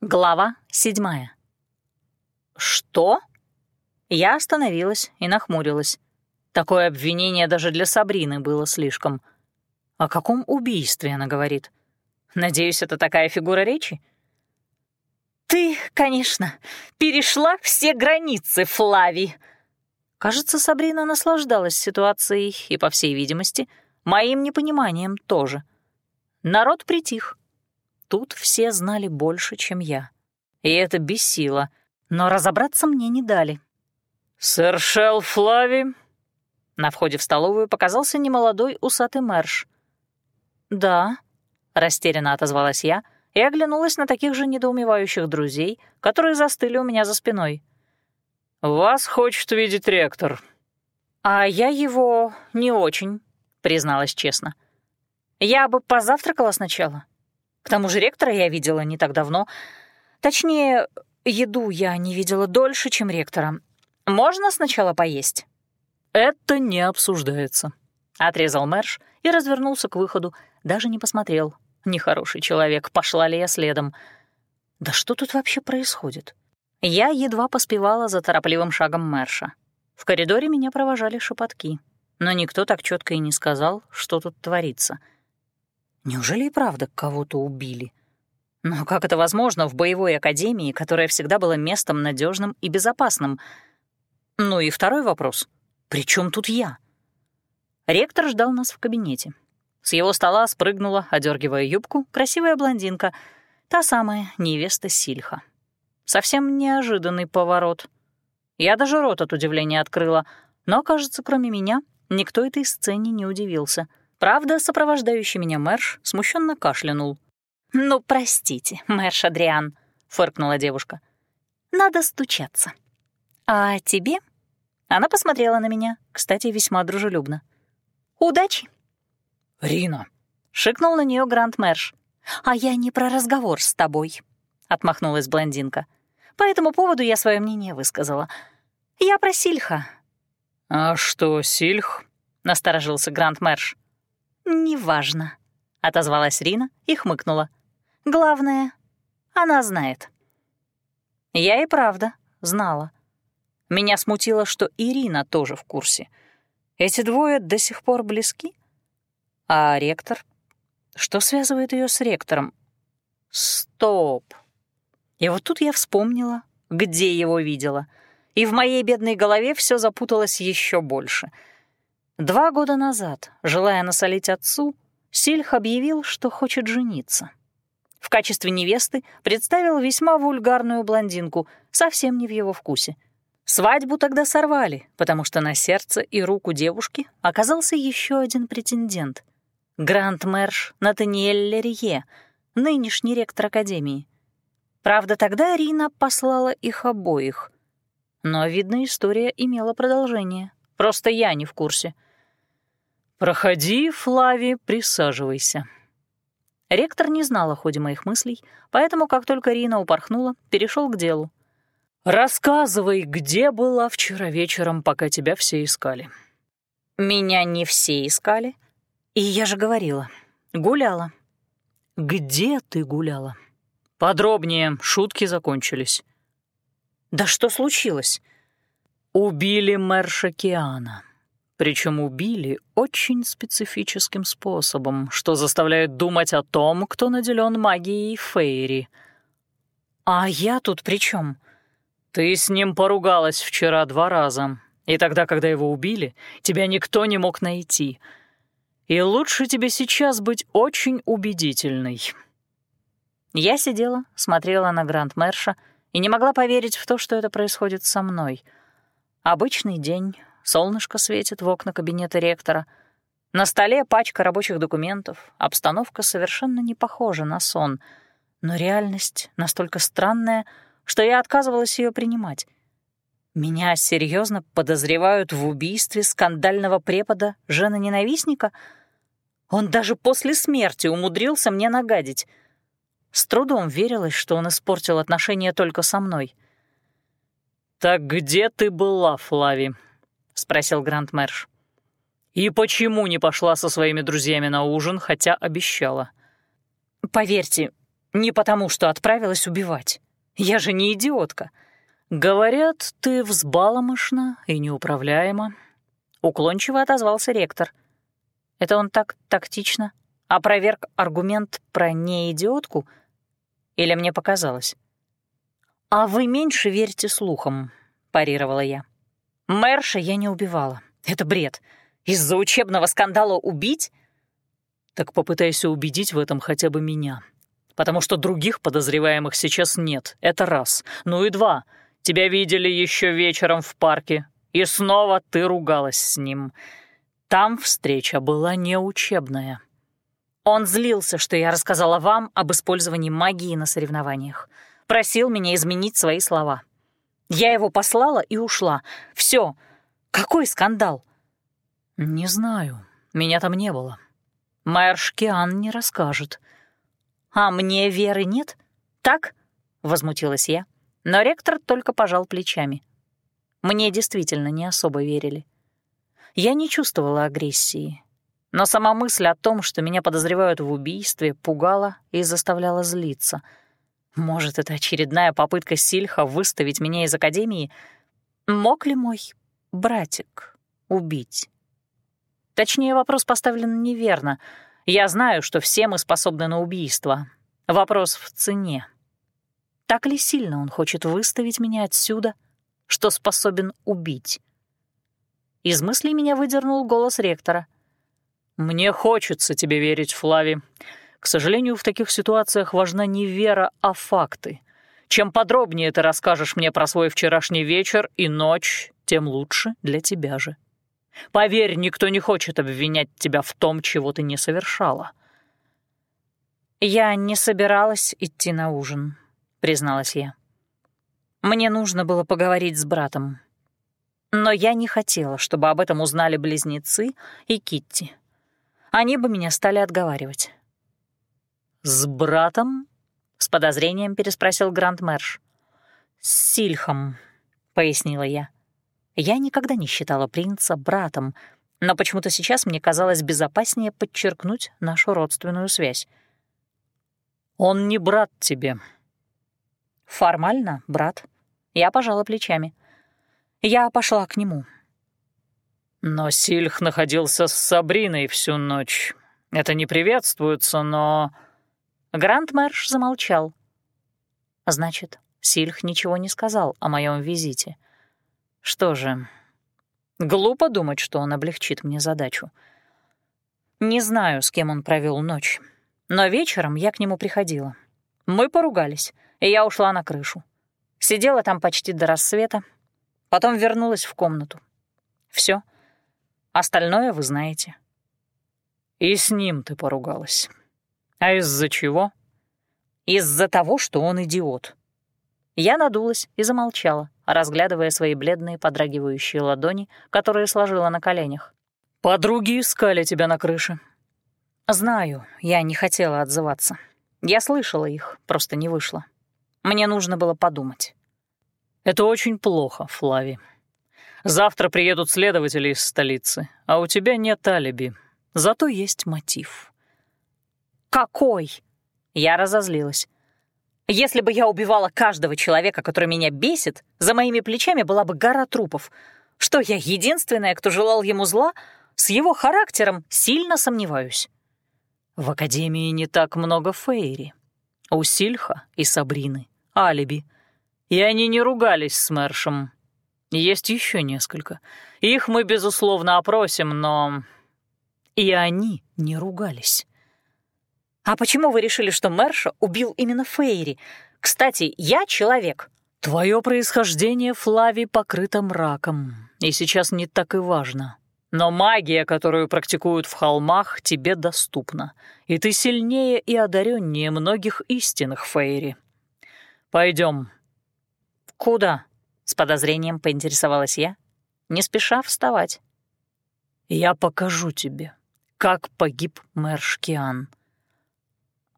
Глава седьмая. «Что?» Я остановилась и нахмурилась. Такое обвинение даже для Сабрины было слишком. О каком убийстве она говорит? Надеюсь, это такая фигура речи? «Ты, конечно, перешла все границы, Флави!» Кажется, Сабрина наслаждалась ситуацией и, по всей видимости, моим непониманием тоже. Народ притих тут все знали больше, чем я. И это бесило, но разобраться мне не дали. «Сэр Шелл Флави?» На входе в столовую показался немолодой усатый мэрш. «Да», — растерянно отозвалась я и оглянулась на таких же недоумевающих друзей, которые застыли у меня за спиной. «Вас хочет видеть ректор». «А я его не очень», — призналась честно. «Я бы позавтракала сначала». К тому же ректора я видела не так давно. Точнее, еду я не видела дольше, чем ректора. Можно сначала поесть?» «Это не обсуждается», — отрезал Мэрш и развернулся к выходу, даже не посмотрел. Нехороший человек, пошла ли я следом. «Да что тут вообще происходит?» Я едва поспевала за торопливым шагом Мэрша. В коридоре меня провожали шепотки, но никто так четко и не сказал, что тут творится — Неужели и правда кого-то убили? Но как это возможно в боевой академии, которая всегда была местом надежным и безопасным? Ну и второй вопрос. При чем тут я? Ректор ждал нас в кабинете. С его стола спрыгнула, одергивая юбку, красивая блондинка, та самая невеста Сильха. Совсем неожиданный поворот. Я даже рот от удивления открыла, но, кажется, кроме меня, никто этой сцене не удивился — Правда, сопровождающий меня Мэрш смущенно кашлянул. «Ну, простите, Мэрш Адриан», — фыркнула девушка. «Надо стучаться». «А тебе?» Она посмотрела на меня, кстати, весьма дружелюбно. «Удачи!» «Рина!» — шикнул на нее Грант Мэрш. «А я не про разговор с тобой», — отмахнулась блондинка. «По этому поводу я свое мнение высказала. Я про Сильха». «А что, Сильх?» — насторожился Грант Мэрш. «Неважно», — отозвалась Рина и хмыкнула. «Главное, она знает». Я и правда знала. Меня смутило, что Ирина тоже в курсе. Эти двое до сих пор близки? А ректор? Что связывает ее с ректором? Стоп. И вот тут я вспомнила, где его видела. И в моей бедной голове все запуталось еще больше — Два года назад, желая насолить отцу, Сильх объявил, что хочет жениться. В качестве невесты представил весьма вульгарную блондинку, совсем не в его вкусе. Свадьбу тогда сорвали, потому что на сердце и руку девушки оказался еще один претендент — Гранд-мэрш Натаниэль Лерье, нынешний ректор Академии. Правда, тогда Рина послала их обоих. Но, видно, история имела продолжение. Просто я не в курсе — «Проходи, Флави, присаживайся». Ректор не знал о ходе моих мыслей, поэтому, как только Рина упорхнула, перешел к делу. «Рассказывай, где была вчера вечером, пока тебя все искали?» «Меня не все искали. И я же говорила, гуляла». «Где ты гуляла?» «Подробнее, шутки закончились». «Да что случилось?» «Убили мэрша Киана». Причем убили очень специфическим способом, что заставляет думать о том, кто наделен магией Фейри. «А я тут при чем? «Ты с ним поругалась вчера два раза, и тогда, когда его убили, тебя никто не мог найти. И лучше тебе сейчас быть очень убедительной». Я сидела, смотрела на Гранд Мэрша и не могла поверить в то, что это происходит со мной. Обычный день, Солнышко светит в окна кабинета ректора. На столе пачка рабочих документов. Обстановка совершенно не похожа на сон. Но реальность настолько странная, что я отказывалась ее принимать. Меня серьезно подозревают в убийстве скандального препода жена-ненавистника? Он даже после смерти умудрился мне нагадить. С трудом верилось, что он испортил отношения только со мной. «Так где ты была, Флави?» — спросил Гранд Мэрш. «И почему не пошла со своими друзьями на ужин, хотя обещала?» «Поверьте, Не потому, что отправилась убивать. Я же не идиотка. Говорят, ты взбаломошна и неуправляема. Уклончиво отозвался ректор. Это он так тактично опроверг аргумент про неидиотку? Или мне показалось? «А вы меньше верьте слухам», — парировала я. «Мэрша я не убивала. Это бред. Из-за учебного скандала убить?» «Так попытайся убедить в этом хотя бы меня. Потому что других подозреваемых сейчас нет. Это раз. Ну и два. Тебя видели еще вечером в парке, и снова ты ругалась с ним. Там встреча была неучебная». Он злился, что я рассказала вам об использовании магии на соревнованиях. Просил меня изменить свои слова. Я его послала и ушла. Все. Какой скандал? Не знаю. Меня там не было. Майер Шкиан не расскажет. А мне веры нет? Так? Возмутилась я. Но ректор только пожал плечами. Мне действительно не особо верили. Я не чувствовала агрессии. Но сама мысль о том, что меня подозревают в убийстве, пугала и заставляла злиться. Может, это очередная попытка Сильха выставить меня из Академии? Мог ли мой братик убить? Точнее, вопрос поставлен неверно. Я знаю, что все мы способны на убийство. Вопрос в цене. Так ли сильно он хочет выставить меня отсюда, что способен убить? Из мыслей меня выдернул голос ректора — «Мне хочется тебе верить, Флави. К сожалению, в таких ситуациях важна не вера, а факты. Чем подробнее ты расскажешь мне про свой вчерашний вечер и ночь, тем лучше для тебя же. Поверь, никто не хочет обвинять тебя в том, чего ты не совершала». «Я не собиралась идти на ужин», — призналась я. «Мне нужно было поговорить с братом. Но я не хотела, чтобы об этом узнали близнецы и Китти они бы меня стали отговаривать. «С братом?» — с подозрением переспросил Гранд Мэрш. «С Сильхом», — пояснила я. Я никогда не считала принца братом, но почему-то сейчас мне казалось безопаснее подчеркнуть нашу родственную связь. «Он не брат тебе». «Формально, брат». Я пожала плечами. Я пошла к нему. Но Сильх находился с Сабриной всю ночь. Это не приветствуется, но...» Гранд-Мэрш замолчал. «Значит, Сильх ничего не сказал о моем визите. Что же, глупо думать, что он облегчит мне задачу. Не знаю, с кем он провел ночь, но вечером я к нему приходила. Мы поругались, и я ушла на крышу. Сидела там почти до рассвета, потом вернулась в комнату. Все. Остальное вы знаете». «И с ним ты поругалась. А из-за чего?» «Из-за того, что он идиот». Я надулась и замолчала, разглядывая свои бледные подрагивающие ладони, которые сложила на коленях. «Подруги искали тебя на крыше». «Знаю, я не хотела отзываться. Я слышала их, просто не вышло. Мне нужно было подумать». «Это очень плохо, Флави», Завтра приедут следователи из столицы, а у тебя нет алиби. Зато есть мотив». «Какой?» Я разозлилась. «Если бы я убивала каждого человека, который меня бесит, за моими плечами была бы гора трупов. Что, я единственная, кто желал ему зла? С его характером сильно сомневаюсь». В Академии не так много Фейри. У Сильха и Сабрины алиби. И они не ругались с Мэршем, есть еще несколько. Их мы, безусловно, опросим, но... И они не ругались. «А почему вы решили, что Мэрша убил именно Фейри? Кстати, я человек». «Твое происхождение, Флави, покрыто мраком, и сейчас не так и важно. Но магия, которую практикуют в холмах, тебе доступна, и ты сильнее и одареннее многих истинных Фейри. Пойдем. «Куда?» С подозрением поинтересовалась я, не спеша вставать. «Я покажу тебе, как погиб мэр Шкиан».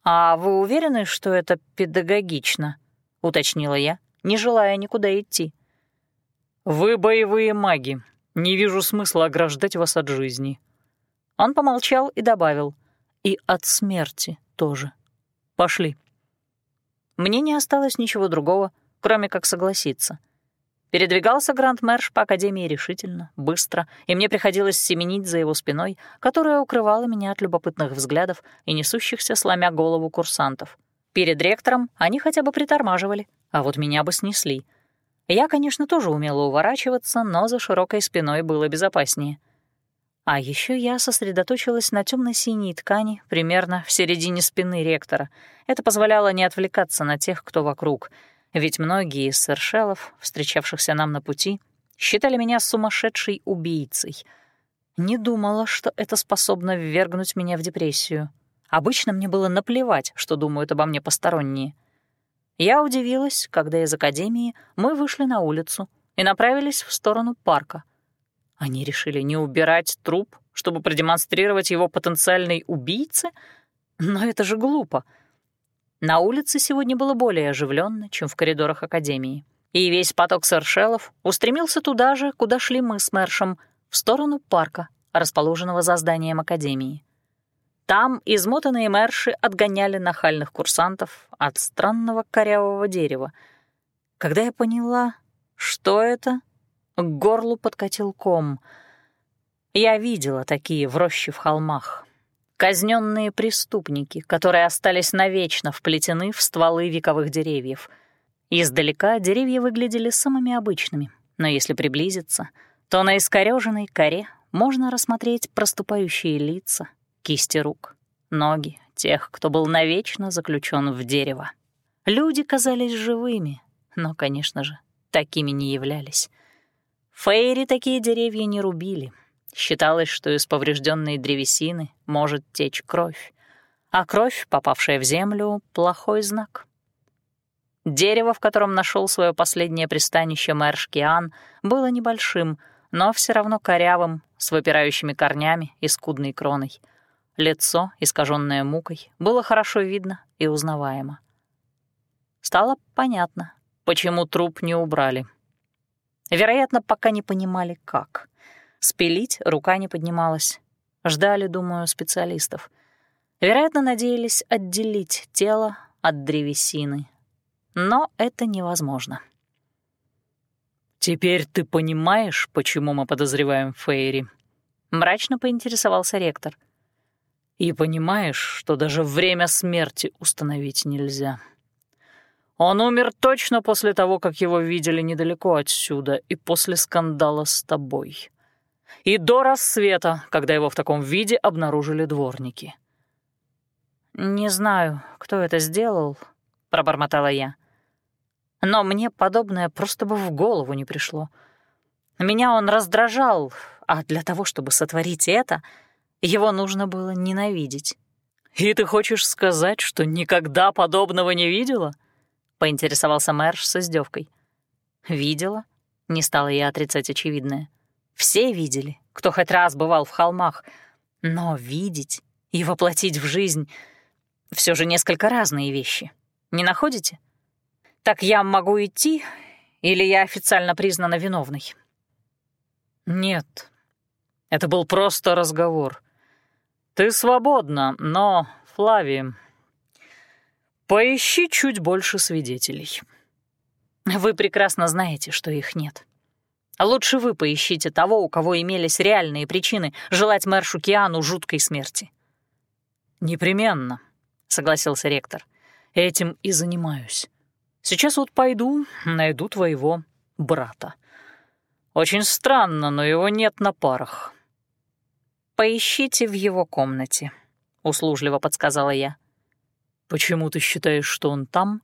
«А вы уверены, что это педагогично?» — уточнила я, не желая никуда идти. «Вы боевые маги. Не вижу смысла ограждать вас от жизни». Он помолчал и добавил. «И от смерти тоже. Пошли». мне не осталось ничего другого, кроме как согласиться. Передвигался Гранд-Мэрш по Академии решительно, быстро, и мне приходилось семенить за его спиной, которая укрывала меня от любопытных взглядов и несущихся, сломя голову курсантов. Перед ректором они хотя бы притормаживали, а вот меня бы снесли. Я, конечно, тоже умела уворачиваться, но за широкой спиной было безопаснее — а еще я сосредоточилась на темно-синей ткани примерно в середине спины ректора. Это позволяло не отвлекаться на тех, кто вокруг, ведь многие из сэршелов, встречавшихся нам на пути, считали меня сумасшедшей убийцей. Не думала, что это способно ввергнуть меня в депрессию. Обычно мне было наплевать, что думают обо мне посторонние. Я удивилась, когда из академии мы вышли на улицу и направились в сторону парка. Они решили не убирать труп, чтобы продемонстрировать его потенциальной убийце? Но это же глупо. На улице сегодня было более оживленно, чем в коридорах Академии. И весь поток сэршелов устремился туда же, куда шли мы с Мэршем, в сторону парка, расположенного за зданием Академии. Там измотанные мэрши отгоняли нахальных курсантов от странного корявого дерева. Когда я поняла, что это, к горлу подкатил ком. Я видела такие в роще в холмах. Казненные преступники, которые остались навечно вплетены в стволы вековых деревьев. Издалека деревья выглядели самыми обычными, но если приблизиться, то на искорёженной коре можно рассмотреть проступающие лица, кисти рук, ноги тех, кто был навечно заключен в дерево. Люди казались живыми, но, конечно же, такими не являлись. Фейри такие деревья не рубили. Считалось, что из поврежденной древесины может течь кровь, а кровь, попавшая в землю, — плохой знак. Дерево, в котором нашел свое последнее пристанище мэр было небольшим, но все равно корявым, с выпирающими корнями и скудной кроной. Лицо, искаженное мукой, было хорошо видно и узнаваемо. Стало понятно, почему труп не убрали — Вероятно, пока не понимали, как. Спилить рука не поднималась. Ждали, думаю, специалистов. Вероятно, надеялись отделить тело от древесины. Но это невозможно. «Теперь ты понимаешь, почему мы подозреваем Фейри?» — мрачно поинтересовался ректор. «И понимаешь, что даже время смерти установить нельзя». Он умер точно после того, как его видели недалеко отсюда, и после скандала с тобой. И до рассвета, когда его в таком виде обнаружили дворники. «Не знаю, кто это сделал», — пробормотала я. «Но мне подобное просто бы в голову не пришло. Меня он раздражал, а для того, чтобы сотворить это, его нужно было ненавидеть». «И ты хочешь сказать, что никогда подобного не видела?» поинтересовался Мэрш с издевкой. «Видела?» — не стала я отрицать очевидное. «Все видели, кто хоть раз бывал в холмах. Но видеть и воплотить в жизнь — все же несколько разные вещи. Не находите? Так я могу идти, или я официально признана виновной?» «Нет, это был просто разговор. Ты свободна, но, Флави, Поищи чуть больше свидетелей. Вы прекрасно знаете, что их нет. Лучше вы поищите того, у кого имелись реальные причины желать мэршу Киану жуткой смерти. «Непременно», — согласился ректор. «Этим и занимаюсь. Сейчас вот пойду, найду твоего брата. Очень странно, но его нет на парах». «Поищите в его комнате», — услужливо подсказала я. «Почему ты считаешь, что он там?»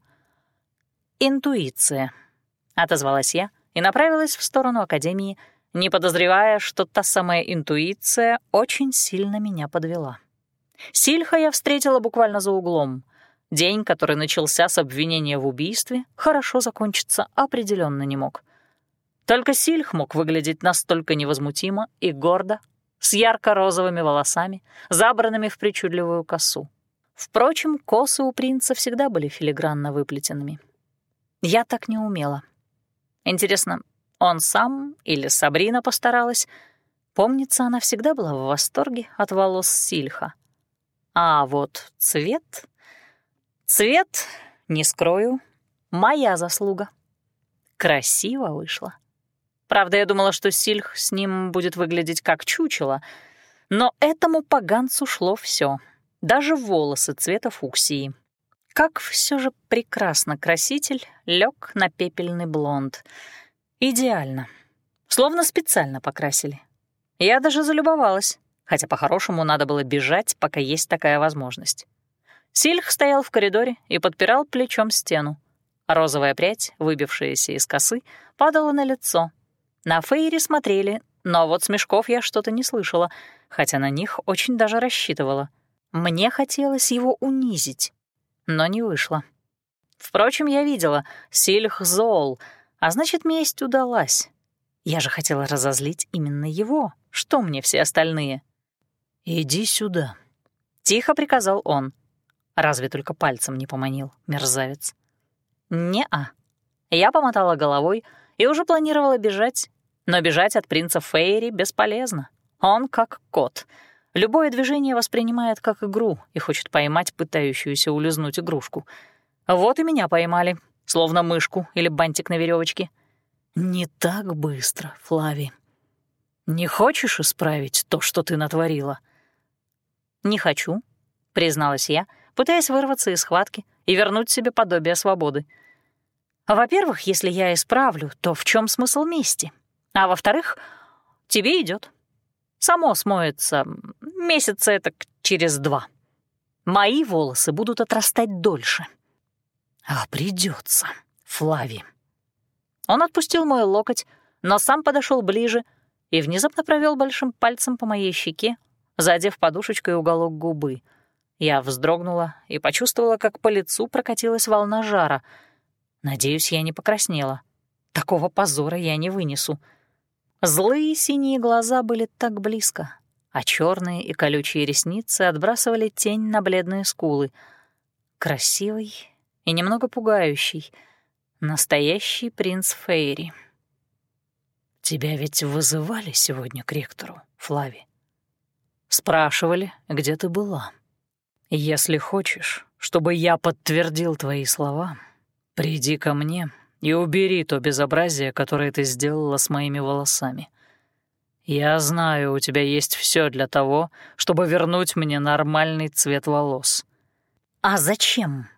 «Интуиция», — отозвалась я и направилась в сторону Академии, не подозревая, что та самая интуиция очень сильно меня подвела. Сильха я встретила буквально за углом. День, который начался с обвинения в убийстве, хорошо закончиться определенно не мог. Только Сильх мог выглядеть настолько невозмутимо и гордо, с ярко-розовыми волосами, забранными в причудливую косу. Впрочем, косы у принца всегда были филигранно выплетенными. Я так не умела. Интересно, он сам или Сабрина постаралась? Помнится, она всегда была в восторге от волос Сильха. А вот цвет... Цвет Не скрою, моя заслуга. Красиво вышло. Правда, я думала, что Сильх с ним будет выглядеть как чучело, но этому поганцу шло все, даже волосы цвета фуксии. Как все же прекрасно краситель лег на пепельный блонд. Идеально. Словно специально покрасили. Я даже залюбовалась, хотя по-хорошему надо было бежать, пока есть такая возможность. Сильх стоял в коридоре и подпирал плечом стену. Розовая прядь, выбившаяся из косы, падала на лицо. На Фейри смотрели, но вот смешков я что-то не слышала, хотя на них очень даже рассчитывала. Мне хотелось его унизить, но не вышло. Впрочем, я видела, Сильх зол, а значит, месть удалась. Я же хотела разозлить именно его. Что мне все остальные? «Иди сюда», — тихо приказал он. Разве только пальцем не поманил, мерзавец. «Не-а». Я помотала головой и уже планировала бежать, но бежать от принца Фейри бесполезно. Он как кот. Любое движение воспринимает как игру и хочет поймать пытающуюся улизнуть игрушку. Вот и меня поймали, словно мышку или бантик на веревочке. «Не так быстро, Флави. Не хочешь исправить то, что ты натворила?» «Не хочу», — призналась я, пытаясь вырваться из схватки и вернуть себе подобие свободы. «Во-первых, если я исправлю, то в чем смысл мести? А во-вторых, тебе идет. Само смоется месяца это через два. Мои волосы будут отрастать дольше». «А придется, Флави», он отпустил мой локоть, но сам подошел ближе и внезапно провел большим пальцем по моей щеке, задев подушечкой уголок губы. Я вздрогнула и почувствовала, как по лицу прокатилась волна жара. Надеюсь, я не покраснела. Такого позора я не вынесу. Злые синие глаза были так близко, а черные и колючие ресницы отбрасывали тень на бледные скулы. Красивый и немного пугающий — Настоящий принц Фейри. Тебя ведь вызывали сегодня к ректору, Флави? Спрашивали, где ты была. Если хочешь, чтобы я подтвердил твои слова, приди ко мне и убери то безобразие, которое ты сделала с моими волосами. Я знаю, у тебя есть все для того, чтобы вернуть мне нормальный цвет волос. А зачем?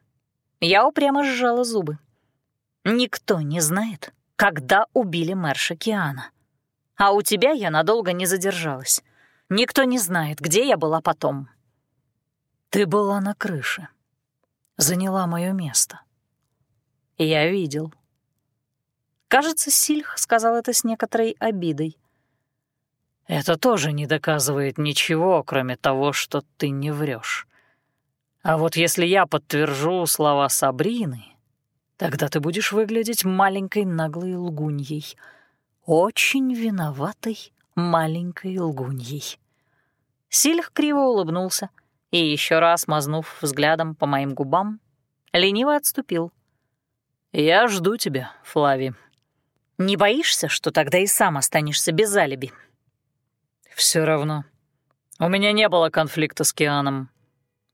Я упрямо сжала зубы. Никто не знает, когда убили Мэрша Киана. А у тебя я надолго не задержалась. Никто не знает, где я была потом. Ты была на крыше. Заняла мое место. Я видел. Кажется, Сильх сказал это с некоторой обидой. Это тоже не доказывает ничего, кроме того, что ты не врешь. А вот если я подтвержу слова Сабрины, Тогда ты будешь выглядеть маленькой наглой лгуньей. Очень виноватой маленькой лгуньей. Сильх криво улыбнулся и, еще раз мазнув взглядом по моим губам, лениво отступил. «Я жду тебя, Флави». «Не боишься, что тогда и сам останешься без алиби?» Все равно. У меня не было конфликта с Кианом.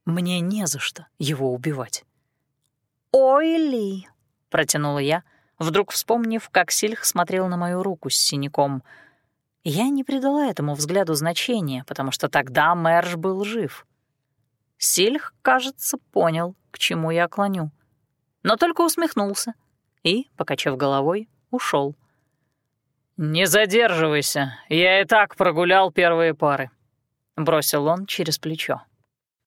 Мне не за что его убивать». «Ой, Ли, протянула я, вдруг вспомнив, как Сильх смотрел на мою руку с синяком. Я не придала этому взгляду значения, потому что тогда Мэрш был жив. Сильх, кажется, понял, к чему я клоню, но только усмехнулся и, покачав головой, ушел. «Не задерживайся, я и так прогулял первые пары», — бросил он через плечо.